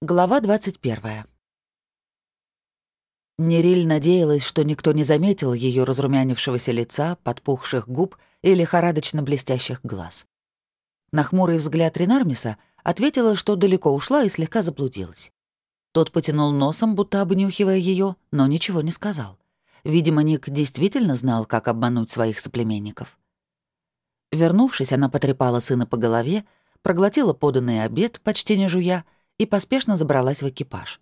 Глава 21. Нериль надеялась, что никто не заметил ее разрумянившегося лица, подпухших губ и лихорадочно блестящих глаз. На хмурый взгляд Ренармиса ответила, что далеко ушла и слегка заблудилась. Тот потянул носом, будто обнюхивая ее, но ничего не сказал. Видимо, Ник действительно знал, как обмануть своих соплеменников. Вернувшись, она потрепала сына по голове, проглотила поданный обед, почти не жуя, и поспешно забралась в экипаж.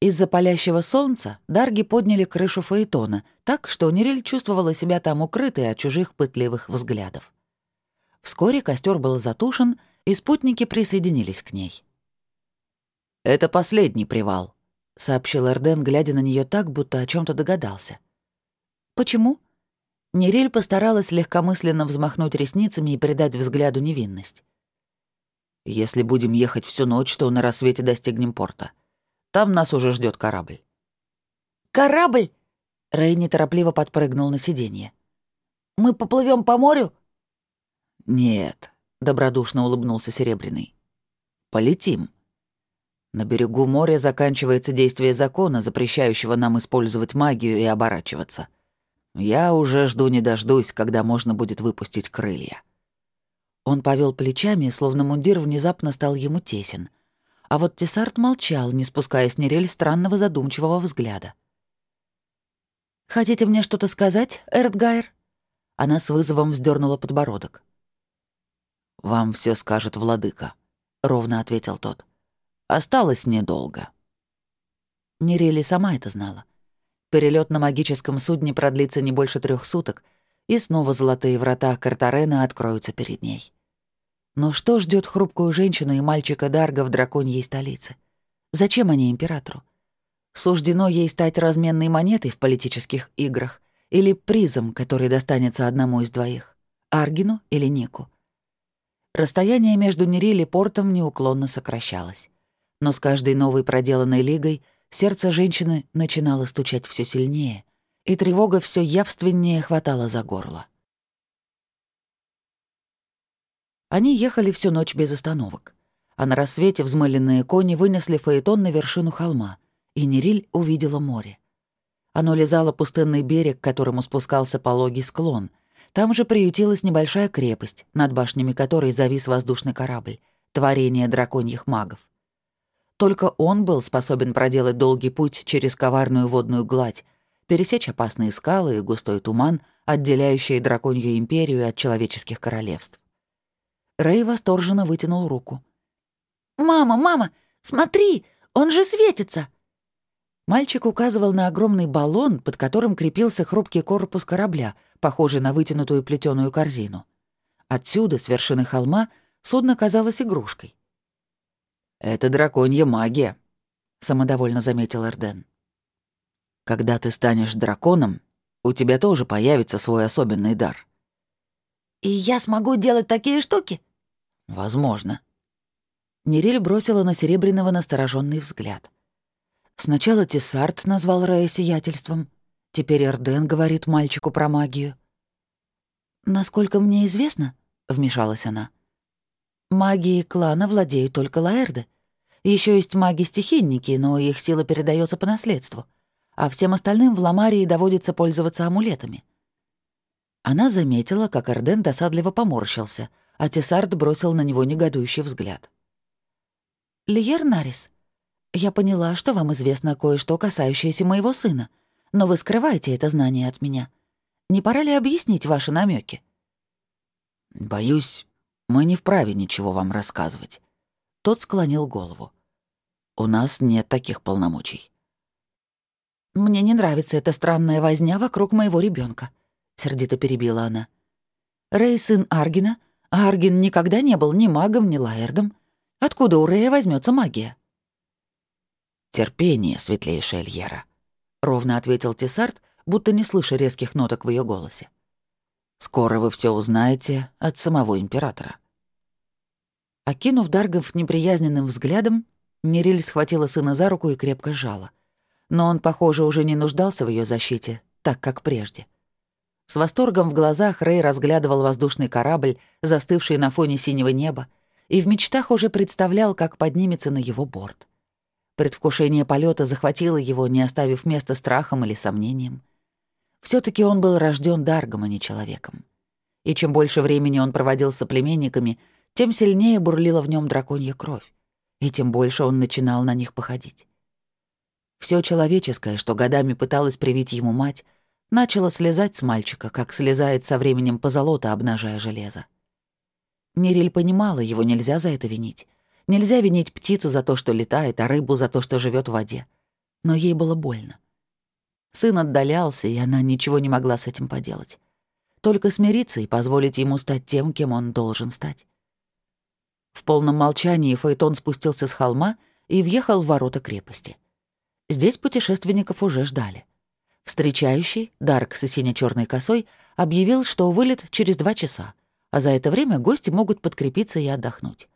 Из-за палящего солнца Дарги подняли крышу Фаэтона, так что Нериль чувствовала себя там укрытой от чужих пытливых взглядов. Вскоре костер был затушен, и спутники присоединились к ней. «Это последний привал», — сообщил Эрден, глядя на нее так, будто о чем то догадался. «Почему?» Нериль постаралась легкомысленно взмахнуть ресницами и придать взгляду невинность. Если будем ехать всю ночь, то на рассвете достигнем порта. Там нас уже ждет корабль». «Корабль?» Рэй неторопливо подпрыгнул на сиденье. «Мы поплывем по морю?» «Нет», — добродушно улыбнулся Серебряный. «Полетим. На берегу моря заканчивается действие закона, запрещающего нам использовать магию и оборачиваться. Я уже жду не дождусь, когда можно будет выпустить крылья». Он повел плечами, словно мундир внезапно стал ему тесен. А вот Тесарт молчал, не спуская с Нерель странного задумчивого взгляда. «Хотите мне что-то сказать, Эрдгайр?» Она с вызовом вздернула подбородок. «Вам все скажет владыка», — ровно ответил тот. «Осталось недолго». Нерели сама это знала. Перелет на магическом судне продлится не больше трех суток, и снова золотые врата Картарена откроются перед ней. Но что ждет хрупкую женщину и мальчика Дарга в драконьей столице? Зачем они императору? Суждено ей стать разменной монетой в политических играх или призом, который достанется одному из двоих — Аргину или Нику? Расстояние между Нериль и портом неуклонно сокращалось. Но с каждой новой проделанной лигой сердце женщины начинало стучать все сильнее, и тревога все явственнее хватала за горло. Они ехали всю ночь без остановок. А на рассвете взмыленные кони вынесли Фаэтон на вершину холма, и Нериль увидела море. Оно лизало пустынный берег, к которому спускался пологий склон. Там же приютилась небольшая крепость, над башнями которой завис воздушный корабль, творение драконьих магов. Только он был способен проделать долгий путь через коварную водную гладь, пересечь опасные скалы и густой туман, отделяющие драконью империю от человеческих королевств. Рэй восторженно вытянул руку. «Мама, мама, смотри, он же светится!» Мальчик указывал на огромный баллон, под которым крепился хрупкий корпус корабля, похожий на вытянутую плетеную корзину. Отсюда, с вершины холма, судно казалось игрушкой. «Это драконья магия», — самодовольно заметил Эрден. «Когда ты станешь драконом, у тебя тоже появится свой особенный дар. «И я смогу делать такие штуки?» «Возможно». Нериль бросила на Серебряного настороженный взгляд. Сначала Тесарт назвал Рая сиятельством, теперь Эрден говорит мальчику про магию. «Насколько мне известно», — вмешалась она, — «магией клана владеют только Лаэрды. Еще есть маги-стихийники, но их сила передается по наследству, а всем остальным в Ламарии доводится пользоваться амулетами. Она заметила, как Эрден досадливо поморщился, а Тесард бросил на него негодующий взгляд. «Лиер Нарис, я поняла, что вам известно кое-что, касающееся моего сына, но вы скрываете это знание от меня. Не пора ли объяснить ваши намеки? «Боюсь, мы не вправе ничего вам рассказывать». Тот склонил голову. «У нас нет таких полномочий». «Мне не нравится эта странная возня вокруг моего ребенка. — сердито перебила она. «Рэй сын Аргина, а Аргин никогда не был ни магом, ни лаэрдом. Откуда у Рэя возьмется магия?» «Терпение, светлейшая Эльера», — ровно ответил Тесарт, будто не слыша резких ноток в ее голосе. «Скоро вы все узнаете от самого императора». Окинув Даргов неприязненным взглядом, Мириль схватила сына за руку и крепко сжала. Но он, похоже, уже не нуждался в ее защите, так как прежде. С восторгом в глазах Рэй разглядывал воздушный корабль, застывший на фоне синего неба, и в мечтах уже представлял, как поднимется на его борт. Предвкушение полета захватило его, не оставив места страхом или сомнением. все таки он был рожден Даргом, а не человеком. И чем больше времени он проводил с соплеменниками, тем сильнее бурлила в нем драконья кровь, и тем больше он начинал на них походить. Все человеческое, что годами пыталась привить ему мать, начало слезать с мальчика, как слезает со временем позолота, обнажая железо. Мириль понимала, его нельзя за это винить. Нельзя винить птицу за то, что летает, а рыбу за то, что живет в воде. Но ей было больно. Сын отдалялся, и она ничего не могла с этим поделать. Только смириться и позволить ему стать тем, кем он должен стать. В полном молчании Фаэтон спустился с холма и въехал в ворота крепости. Здесь путешественников уже ждали. Встречающий, Дарк с сине черной косой, объявил, что вылет через два часа, а за это время гости могут подкрепиться и отдохнуть.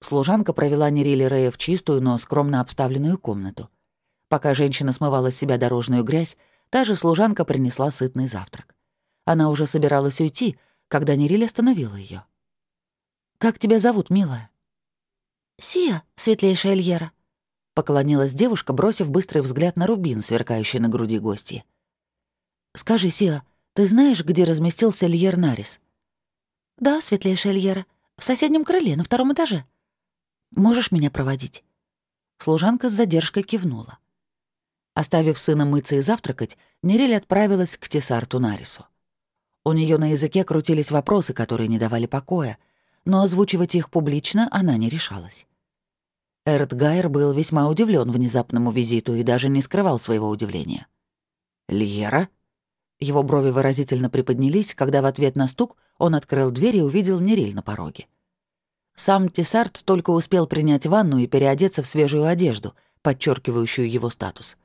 Служанка провела Нерили Рея в чистую, но скромно обставленную комнату. Пока женщина смывала с себя дорожную грязь, та же служанка принесла сытный завтрак. Она уже собиралась уйти, когда Нериль остановила ее. «Как тебя зовут, милая?» «Сия, светлейшая Эльера», Поклонилась девушка, бросив быстрый взгляд на рубин, сверкающий на груди гостьи. «Скажи, Сиа, ты знаешь, где разместился Льер Нарис?» «Да, светлейшая Льера, в соседнем крыле, на втором этаже». «Можешь меня проводить?» Служанка с задержкой кивнула. Оставив сына мыться и завтракать, Нерель отправилась к Тесарту Нарису. У нее на языке крутились вопросы, которые не давали покоя, но озвучивать их публично она не решалась. Эрт был весьма удивлен внезапному визиту и даже не скрывал своего удивления. «Льера?» Его брови выразительно приподнялись, когда в ответ на стук он открыл дверь и увидел Нериль на пороге. Сам Тесарт только успел принять ванну и переодеться в свежую одежду, подчеркивающую его статус.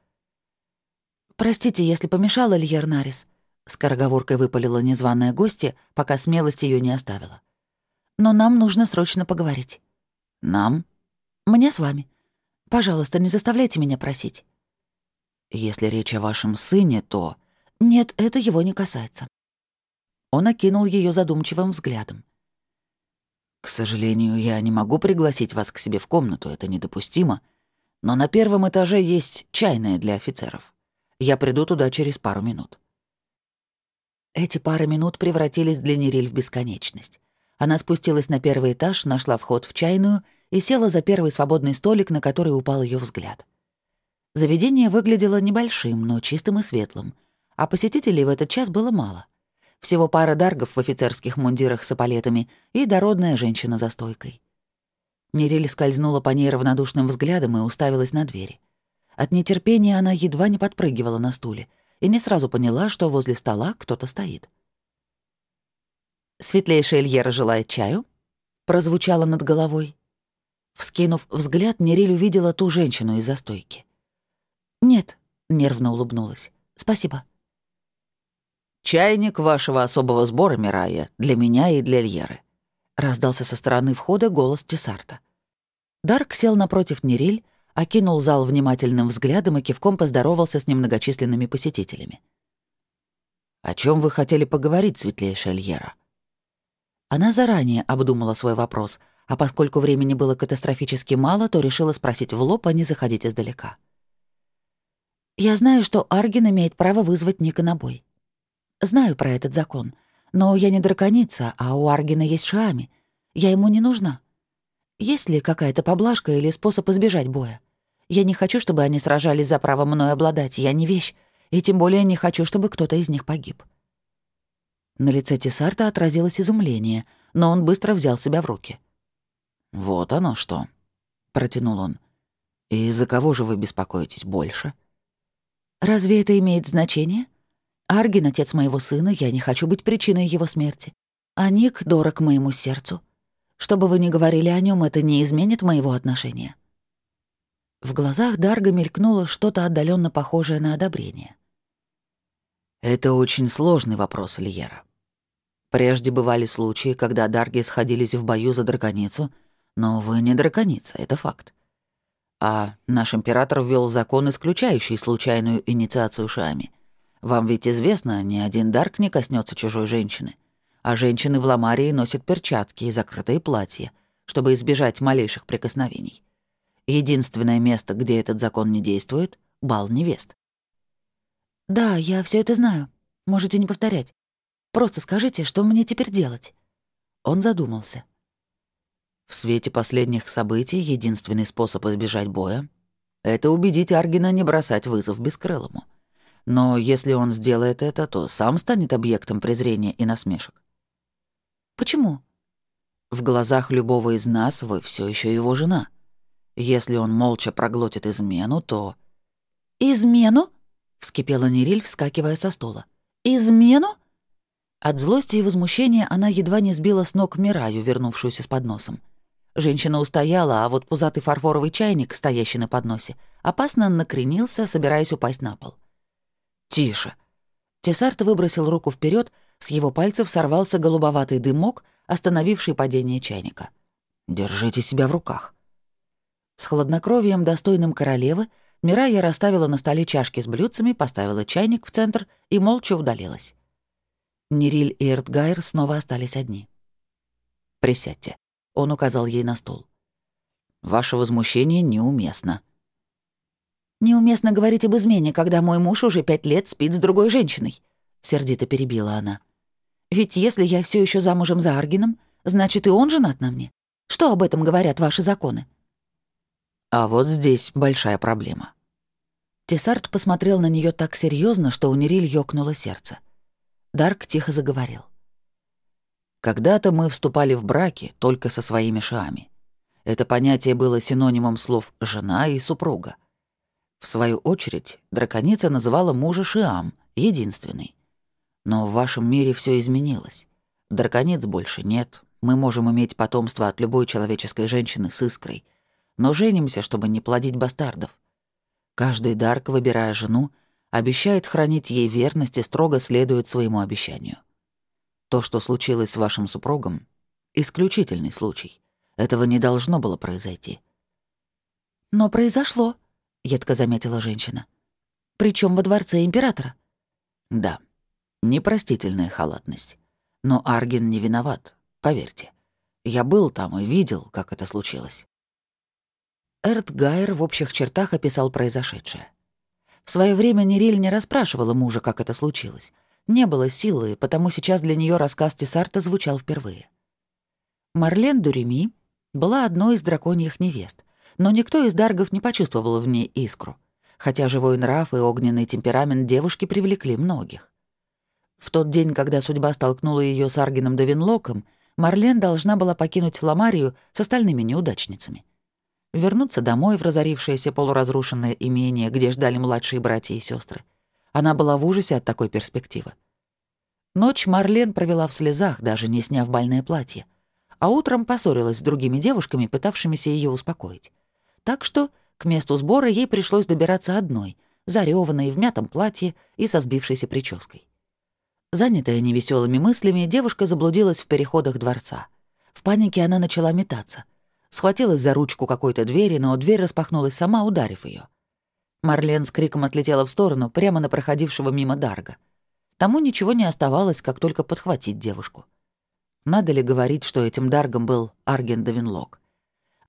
«Простите, если помешала Льер Нарис», — скороговоркой выпалила незваная гостья, пока смелость ее не оставила. «Но нам нужно срочно поговорить». «Нам?» Мне с вами. Пожалуйста, не заставляйте меня просить. Если речь о вашем сыне, то... Нет, это его не касается. Он окинул ее задумчивым взглядом. К сожалению, я не могу пригласить вас к себе в комнату, это недопустимо. Но на первом этаже есть чайная для офицеров. Я приду туда через пару минут. Эти пары минут превратились для Нериль в бесконечность. Она спустилась на первый этаж, нашла вход в чайную и села за первый свободный столик, на который упал ее взгляд. Заведение выглядело небольшим, но чистым и светлым, а посетителей в этот час было мало. Всего пара даргов в офицерских мундирах с эполетами и дородная женщина за стойкой. Мирель скользнула по ней равнодушным взглядом и уставилась на двери. От нетерпения она едва не подпрыгивала на стуле и не сразу поняла, что возле стола кто-то стоит. «Светлейшая Эльера желает чаю?» прозвучало над головой. Вскинув взгляд, Нериль увидела ту женщину из-за стойки. «Нет», — нервно улыбнулась. «Спасибо». «Чайник вашего особого сбора, Мирая, для меня и для Льеры», — раздался со стороны входа голос Тесарта. Дарк сел напротив Нериль, окинул зал внимательным взглядом и кивком поздоровался с немногочисленными посетителями. «О чем вы хотели поговорить, светлейшая Льера?» Она заранее обдумала свой вопрос — а поскольку времени было катастрофически мало, то решила спросить в лоб, а не заходить издалека. «Я знаю, что Арген имеет право вызвать Ника на бой. Знаю про этот закон, но я не драконица, а у Аргена есть Шами. Я ему не нужна. Есть ли какая-то поблажка или способ избежать боя? Я не хочу, чтобы они сражались за право мной обладать, я не вещь, и тем более не хочу, чтобы кто-то из них погиб». На лице Тесарта отразилось изумление, но он быстро взял себя в руки. «Вот оно что», — протянул он. «И за кого же вы беспокоитесь больше?» «Разве это имеет значение? Аргин — отец моего сына, я не хочу быть причиной его смерти. А Ник дорог моему сердцу. Что бы вы ни говорили о нем, это не изменит моего отношения». В глазах Дарга мелькнуло что-то отдаленно похожее на одобрение. «Это очень сложный вопрос, Лиера. Прежде бывали случаи, когда Дарги сходились в бою за драконицу — но вы не драконица, это факт. А наш император ввел закон, исключающий случайную инициацию Шами. Вам ведь известно, ни один Дарк не коснется чужой женщины. А женщины в Ламарии носят перчатки и закрытые платья, чтобы избежать малейших прикосновений. Единственное место, где этот закон не действует — бал невест. «Да, я все это знаю. Можете не повторять. Просто скажите, что мне теперь делать?» Он задумался. В свете последних событий единственный способ избежать боя — это убедить Аргина не бросать вызов Бескрылому. Но если он сделает это, то сам станет объектом презрения и насмешек. «Почему?» В глазах любого из нас вы все еще его жена. Если он молча проглотит измену, то... «Измену?» — вскипела Нериль, вскакивая со стула. «Измену?» От злости и возмущения она едва не сбила с ног Мираю, вернувшуюся с подносом. Женщина устояла, а вот пузатый фарфоровый чайник, стоящий на подносе, опасно накренился, собираясь упасть на пол. «Тише!» Тесарт выбросил руку вперед, с его пальцев сорвался голубоватый дымок, остановивший падение чайника. «Держите себя в руках». С хладнокровием, достойным королевы, Мирая расставила на столе чашки с блюдцами, поставила чайник в центр и молча удалилась. Нериль и Эртгайр снова остались одни. «Присядьте», — он указал ей на стол. «Ваше возмущение неуместно». «Неуместно говорить об измене, когда мой муж уже пять лет спит с другой женщиной», — сердито перебила она. «Ведь если я все еще замужем за Аргином, значит, и он женат на мне. Что об этом говорят ваши законы?» А вот здесь большая проблема. Тесарт посмотрел на нее так серьезно, что у Нериль ёкнуло сердце. Дарк тихо заговорил. «Когда-то мы вступали в браки только со своими шаами. Это понятие было синонимом слов «жена» и «супруга». В свою очередь, драконица называла мужа Шиам, единственный. Но в вашем мире все изменилось. Дракониц больше нет, мы можем иметь потомство от любой человеческой женщины с искрой — но женимся, чтобы не плодить бастардов. Каждый Дарк, выбирая жену, обещает хранить ей верность и строго следует своему обещанию. То, что случилось с вашим супругом, — исключительный случай. Этого не должно было произойти. «Но произошло», — едко заметила женщина. Причем во дворце императора». «Да, непростительная халатность. Но Арген не виноват, поверьте. Я был там и видел, как это случилось. Эрт Гайер в общих чертах описал произошедшее. В свое время Нериль не расспрашивала мужа, как это случилось. Не было силы, потому сейчас для нее рассказ Тесарта звучал впервые. Марлен Дуреми была одной из драконьих невест, но никто из даргов не почувствовал в ней искру, хотя живой нрав и огненный темперамент девушки привлекли многих. В тот день, когда судьба столкнула ее с Аргином Давинлоком, Марлен должна была покинуть Ламарию с остальными неудачницами — вернуться домой в разорившееся полуразрушенное имение, где ждали младшие братья и сестры. Она была в ужасе от такой перспективы. Ночь Марлен провела в слезах, даже не сняв бальное платье, а утром поссорилась с другими девушками, пытавшимися ее успокоить. Так что к месту сбора ей пришлось добираться одной, зарёванной в мятом платье и со сбившейся прической. Занятая невеселыми мыслями, девушка заблудилась в переходах дворца. В панике она начала метаться — схватилась за ручку какой-то двери, но дверь распахнулась сама, ударив ее. Марлен с криком отлетела в сторону, прямо на проходившего мимо Дарга. Тому ничего не оставалось, как только подхватить девушку. Надо ли говорить, что этим Даргом был Арген Давинлок?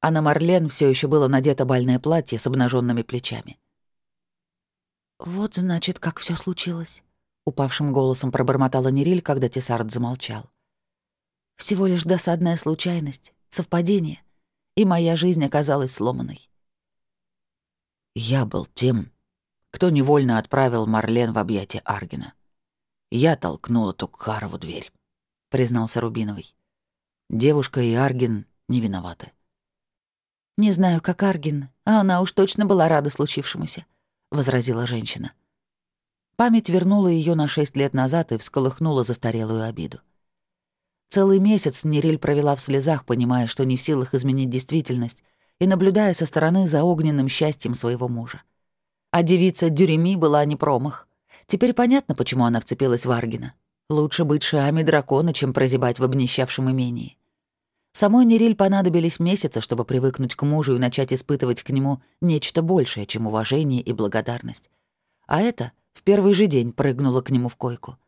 А на Марлен все еще было надето бальное платье с обнаженными плечами. «Вот, значит, как все случилось», — упавшим голосом пробормотала Нериль, когда Тесард замолчал. «Всего лишь досадная случайность, совпадение и моя жизнь оказалась сломанной. Я был тем, кто невольно отправил Марлен в объятия Аргина. Я толкнул эту Кхарову дверь, признался Рубиновый. Девушка и Аргин не виноваты. «Не знаю, как Аргин, а она уж точно была рада случившемуся», — возразила женщина. Память вернула ее на шесть лет назад и всколыхнула застарелую обиду. Целый месяц Нериль провела в слезах, понимая, что не в силах изменить действительность, и наблюдая со стороны за огненным счастьем своего мужа. А девица Дюреми была не промах. Теперь понятно, почему она вцепилась в Аргина. Лучше быть шиами дракона, чем прозябать в обнищавшем имении. Самой Нериль понадобились месяцы, чтобы привыкнуть к мужу и начать испытывать к нему нечто большее, чем уважение и благодарность. А это в первый же день прыгнула к нему в койку —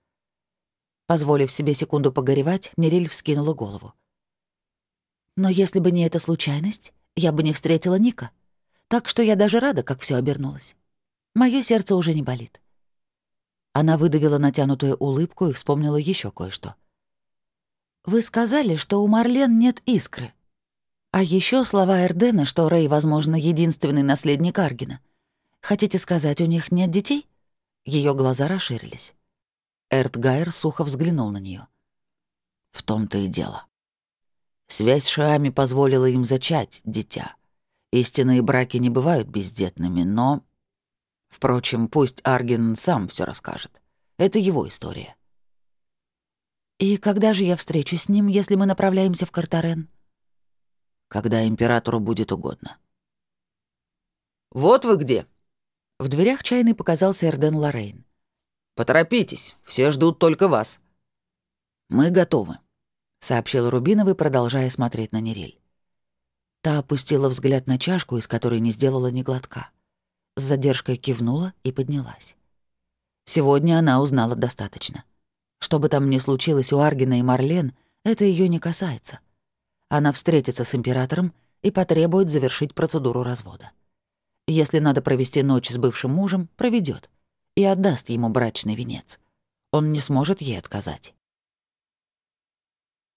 Позволив себе секунду погоревать, Нериль вскинула голову. «Но если бы не эта случайность, я бы не встретила Ника. Так что я даже рада, как все обернулось. Мое сердце уже не болит. Она выдавила натянутую улыбку и вспомнила еще кое-что. «Вы сказали, что у Марлен нет искры. А еще слова Эрдена, что Рэй, возможно, единственный наследник Аргина. Хотите сказать, у них нет детей?» Ее глаза расширились. Эртгайр сухо взглянул на нее. «В том-то и дело. Связь с Шиами позволила им зачать дитя. Истинные браки не бывают бездетными, но... Впрочем, пусть Арген сам все расскажет. Это его история. «И когда же я встречу с ним, если мы направляемся в Картарен?» «Когда императору будет угодно». «Вот вы где!» В дверях чайный показался Эрден Лоррейн. «Поторопитесь, все ждут только вас». «Мы готовы», — сообщил Рубиновый, продолжая смотреть на Нериль. Та опустила взгляд на чашку, из которой не сделала ни глотка. С задержкой кивнула и поднялась. Сегодня она узнала достаточно. Что бы там ни случилось у Аргина и Марлен, это ее не касается. Она встретится с императором и потребует завершить процедуру развода. Если надо провести ночь с бывшим мужем, проведет и отдаст ему брачный венец. Он не сможет ей отказать.